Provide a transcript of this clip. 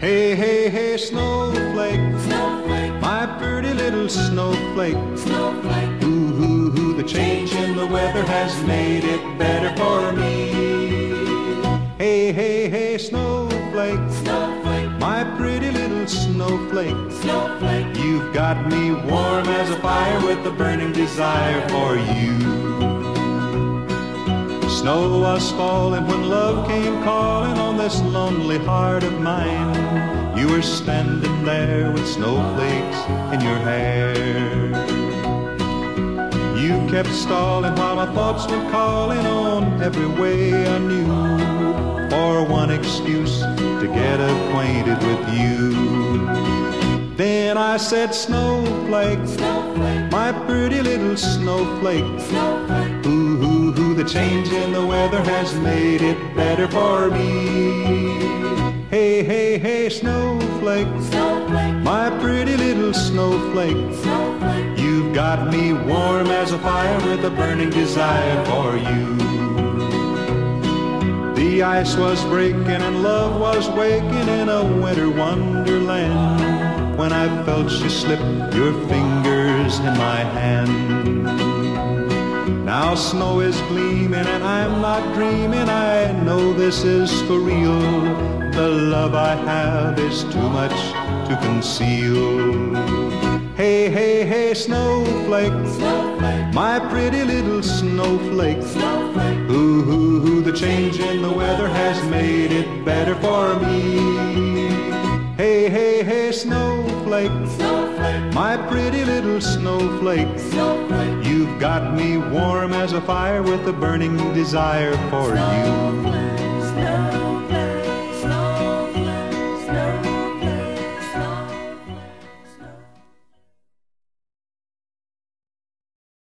Hey, hey, hey, snowflake, my pretty little snowflake. Ooh, ooh, ooh, the change in the weather has made it better for me. Hey, hey, hey, snowflake, my pretty little snowflake. You've got me warm as a fire with a burning desire for you. Snow was falling when love came calling on this lonely heart of mine. You were standing there with snowflakes in your hair. You kept stalling while my thoughts were calling on every way I knew for one excuse to get acquainted with you. Then I said, Snowflake, my pretty little snowflake. Ooh, the change in the weather has made it better for me. Hey, hey, hey, snowflake, my pretty little snowflake. You've got me warm as a fire with a burning desire for you. The ice was breaking and love was waking in a winter wonderland when I felt you slip your fingers in my hand. Now snow is gleaming and I'm not dreaming. I know this is for real. The love I have is too much to conceal. Hey, hey, hey, snowflake, my pretty little snowflake. Ooh, ooh, ooh, the change in the weather has made it better for me. Hey, hey, hey, snowflake, my pretty little snowflake. Got me warm as a fire with a burning desire for you.